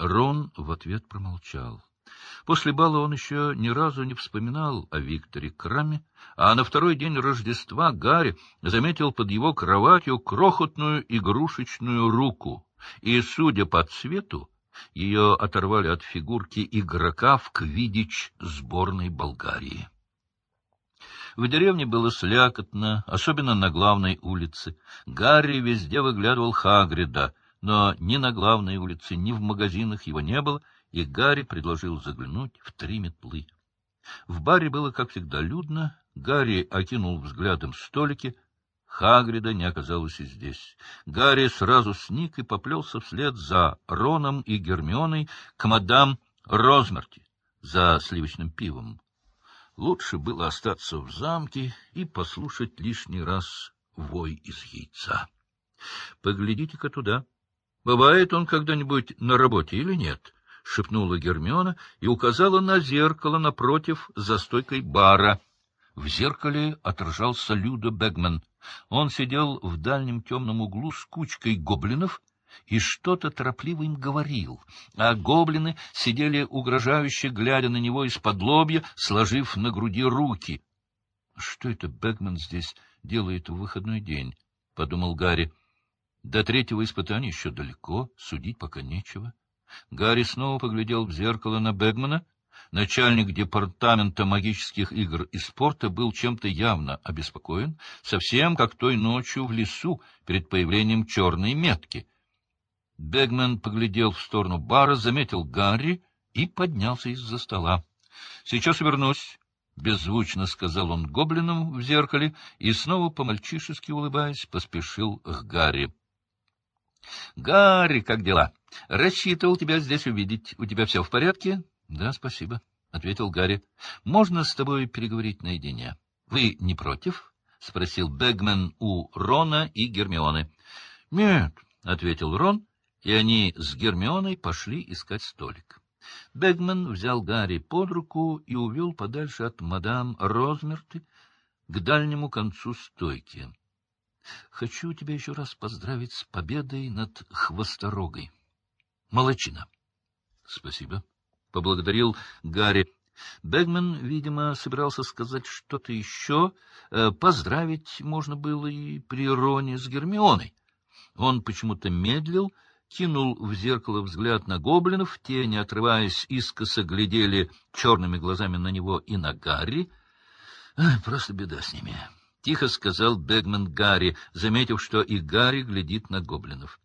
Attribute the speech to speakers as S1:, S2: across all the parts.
S1: Рон в ответ промолчал. После бала он еще ни разу не вспоминал о Викторе Краме, а на второй день Рождества Гарри заметил под его кроватью крохотную игрушечную руку, и, судя по цвету, ее оторвали от фигурки игрока в квидич сборной Болгарии. В деревне было слякотно, особенно на главной улице. Гарри везде выглядывал Хагрида, но ни на главной улице, ни в магазинах его не было, и Гарри предложил заглянуть в три метлы. В баре было, как всегда, людно. Гарри окинул взглядом столики. Хагрида не оказалось и здесь. Гарри сразу сник и поплелся вслед за Роном и Гермионой к мадам Розмерти за сливочным пивом. Лучше было остаться в замке и послушать лишний раз вой из яйца. Поглядите-ка туда. Бывает он когда-нибудь на работе или нет? — шепнула Гермиона и указала на зеркало напротив за стойкой бара. В зеркале отражался Люда Бегман. Он сидел в дальнем темном углу с кучкой гоблинов и что-то торопливо им говорил, а гоблины сидели угрожающе, глядя на него из-под лобья, сложив на груди руки. — Что это Бегман здесь делает в выходной день? — подумал Гарри. До третьего испытания еще далеко, судить пока нечего. Гарри снова поглядел в зеркало на Бегмана. Начальник департамента магических игр и спорта был чем-то явно обеспокоен, совсем как той ночью в лесу перед появлением черной метки. Бегман поглядел в сторону бара, заметил Гарри и поднялся из-за стола. — Сейчас вернусь, — беззвучно сказал он гоблинам в зеркале и снова, по-мальчишески улыбаясь, поспешил к Гарри. — Гарри, как дела? Рассчитывал тебя здесь увидеть. У тебя все в порядке? — Да, спасибо, — ответил Гарри. — Можно с тобой переговорить наедине? — Вы не против? — спросил Бэгмен у Рона и Гермионы. — Нет, — ответил Рон, и они с Гермионой пошли искать столик. Бэгмен взял Гарри под руку и увел подальше от мадам Розмерты к дальнему концу стойки. Хочу тебя еще раз поздравить с победой над Хвосторогой. Молодчина. — Спасибо. — поблагодарил Гарри. Бегман, видимо, собирался сказать что-то еще. Э, поздравить можно было и при Роне с Гермионой. Он почему-то медлил, кинул в зеркало взгляд на гоблинов, те, не отрываясь, искоса глядели черными глазами на него и на Гарри. Просто беда с ними. — тихо сказал Бегман Гарри, заметив, что и Гарри глядит на гоблинов.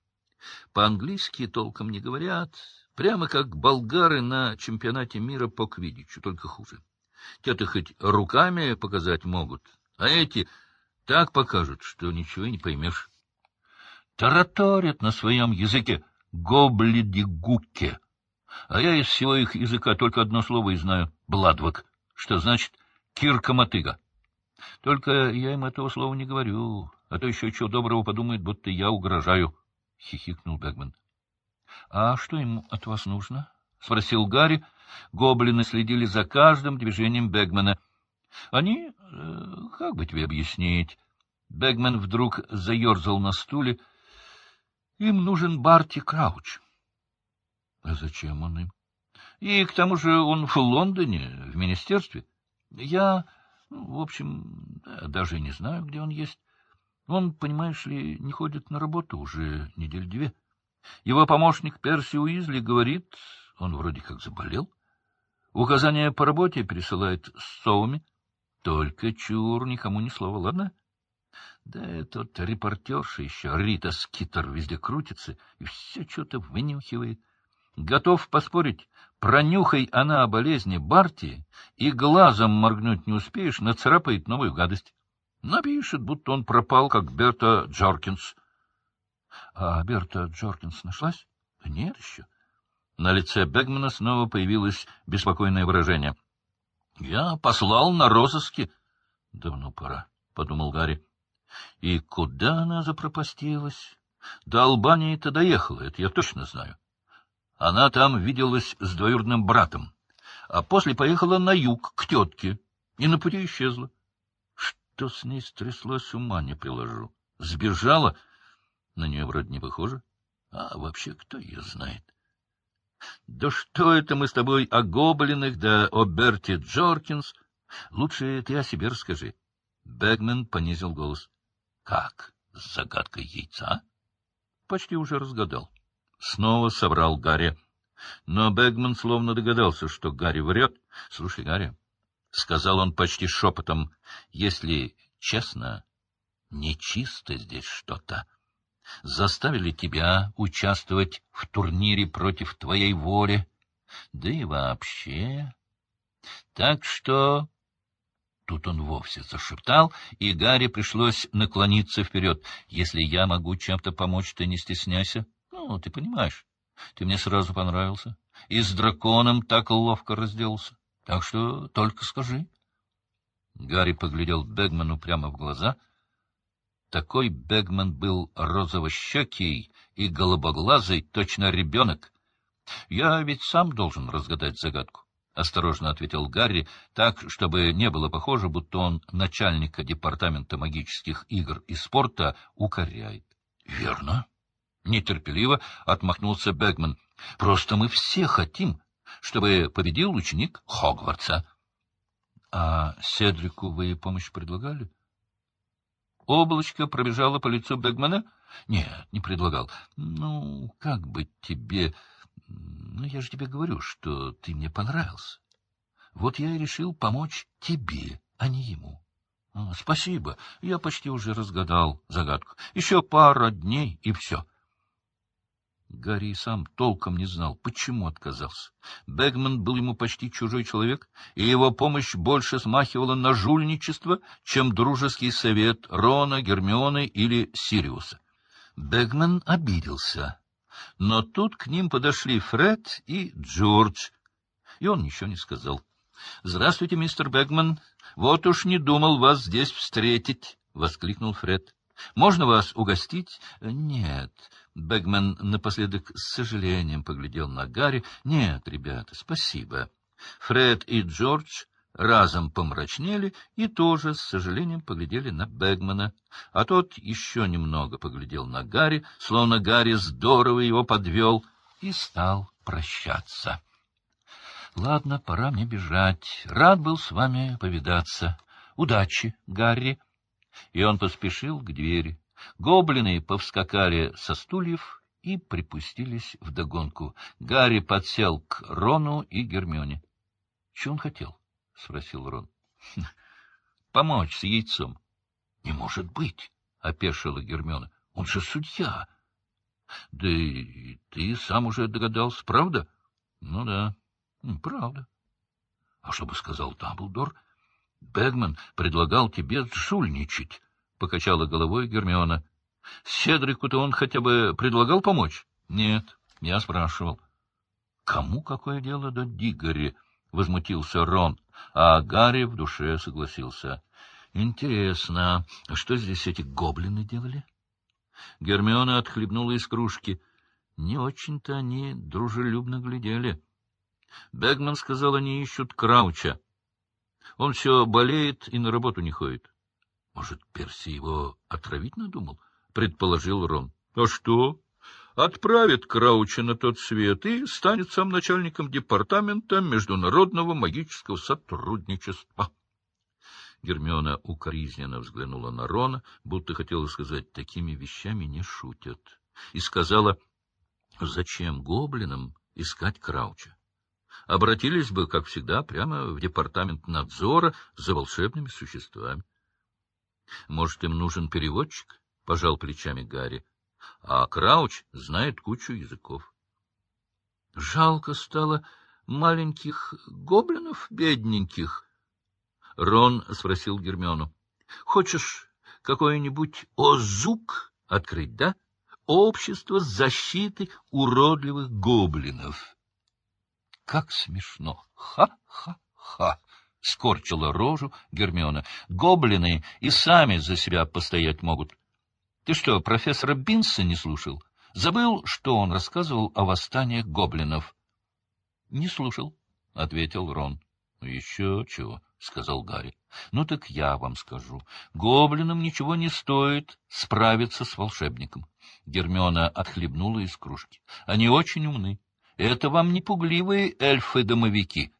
S1: По-английски толком не говорят, прямо как болгары на чемпионате мира по квидичу, только хуже. Те-то хоть руками показать могут, а эти так покажут, что ничего не поймешь. Тараторят на своем языке гоблиди-гукке, а я из всего их языка только одно слово и знаю — бладвак, что значит кирка-мотыга. Только я им этого слова не говорю, а то еще чего доброго подумает, будто я угрожаю, — хихикнул Бегман. — А что ему от вас нужно? — спросил Гарри. Гоблины следили за каждым движением Бегмана. — Они... Э, как бы тебе объяснить? Бегман вдруг заерзал на стуле. — Им нужен Барти Крауч. — А зачем он им? — И к тому же он в Лондоне, в министерстве. Я... В общем, даже не знаю, где он есть. Он, понимаешь ли, не ходит на работу уже недель две. Его помощник Перси Уизли говорит, он вроде как заболел. Указания по работе пересылает с совами. Только чур, никому ни слова, ладно? Да этот репортерша еще, Рита Скитер, везде крутится и все что-то вынюхивает. Готов поспорить, пронюхай она о болезни Барти, и глазом моргнуть не успеешь, нацарапает новую гадость. Напишет, будто он пропал, как Берта Джоркинс. А Берта Джоркинс нашлась? Нет еще. На лице Бегмана снова появилось беспокойное выражение. — Я послал на розыски. — Давно пора, — подумал Гарри. — И куда она запропастилась? До Албании-то доехала, это я точно знаю. Она там виделась с двоюродным братом, а после поехала на юг, к тетке, и на пути исчезла. Что с ней стряслось, ума не приложу. Сбежала? На нее вроде не похоже. А вообще, кто ее знает? Да что это мы с тобой о гоблинах, да о Берти Джоркинс? Лучше ты о себе расскажи. Бэгмен понизил голос. — Как? С загадкой яйца? — Почти уже разгадал. Снова собрал Гарри. Но Бэгман словно догадался, что Гарри врет. — Слушай, Гарри, — сказал он почти шепотом, — если честно, нечисто здесь что-то. Заставили тебя участвовать в турнире против твоей воли, да и вообще. Так что Тут он вовсе зашептал, и Гарри пришлось наклониться вперед. — Если я могу чем-то помочь, ты не стесняйся. Ну, ты понимаешь, ты мне сразу понравился. И с драконом так ловко разделался. Так что только скажи. Гарри поглядел Бегману прямо в глаза. Такой Бегман был розовощекий и голубоглазый, точно ребенок. Я ведь сам должен разгадать загадку. — осторожно ответил Гарри, так, чтобы не было похоже, будто он начальника департамента магических игр и спорта укоряет. — Верно. Нетерпеливо отмахнулся Бэгман. — Просто мы все хотим, чтобы победил ученик Хогвартса. — А Седрику вы помощь предлагали? Облачко пробежало по лицу Бэгмана? — Нет, не предлагал. — Ну, как бы тебе... Ну, я же тебе говорю, что ты мне понравился. Вот я и решил помочь тебе, а не ему. А, спасибо, я почти уже разгадал загадку. Еще пара дней, и все. Гарри сам толком не знал, почему отказался. Бэгман был ему почти чужой человек, и его помощь больше смахивала на жульничество, чем дружеский совет Рона, Гермионы или Сириуса. Бэгман обиделся. Но тут к ним подошли Фред и Джордж, и он ничего не сказал. — Здравствуйте, мистер Бэгман. Вот уж не думал вас здесь встретить, — воскликнул Фред. — Можно вас угостить? — Нет. Бэгман напоследок с сожалением поглядел на Гарри. — Нет, ребята, спасибо. Фред и Джордж разом помрачнели и тоже с сожалением поглядели на Бэгмана, а тот еще немного поглядел на Гарри, словно Гарри здорово его подвел, и стал прощаться. — Ладно, пора мне бежать. Рад был с вами повидаться. Удачи, Гарри. И он поспешил к двери. Гоблины повскакали со стульев и припустились вдогонку. Гарри подсел к Рону и Гермионе. Чего он хотел? — спросил Рон. — Помочь с яйцом. — Не может быть, — опешила Гермиона. — Он же судья. — Да и ты сам уже догадался, правда? — Ну да, правда. — А что бы сказал Дамблдор? — Бэгман предлагал тебе жульничать, — покачала головой Гермиона. — Седрику-то он хотя бы предлагал помочь? — Нет, я спрашивал. — Кому какое дело до Дигори? — возмутился Рон а Гарри в душе согласился. — Интересно, что здесь эти гоблины делали? Гермиона отхлебнула из кружки. Не очень-то они дружелюбно глядели. Бегман сказал, они ищут Крауча. Он все болеет и на работу не ходит. — Может, Перси его отравить надумал? — предположил Рон. — А что? отправит Крауча на тот свет и станет сам начальником департамента международного магического сотрудничества. Гермиона укоризненно взглянула на Рона, будто хотела сказать, такими вещами не шутят, и сказала, зачем гоблинам искать Крауча? Обратились бы, как всегда, прямо в департамент надзора за волшебными существами. — Может, им нужен переводчик? — пожал плечами Гарри а Крауч знает кучу языков. Жалко стало маленьких гоблинов бедненьких. Рон спросил Гермиону. — Хочешь какой-нибудь озук открыть, да? Общество защиты уродливых гоблинов. — Как смешно! Ха-ха-ха! — скорчила рожу Гермиона. — Гоблины и сами за себя постоять могут. — ты что, профессора Бинса не слушал? Забыл, что он рассказывал о восстаниях гоблинов? — Не слушал, — ответил Рон. — Еще чего, — сказал Гарри. — Ну так я вам скажу. Гоблинам ничего не стоит справиться с волшебником. Гермиона отхлебнула из кружки. Они очень умны. Это вам не пугливые эльфы-домовики,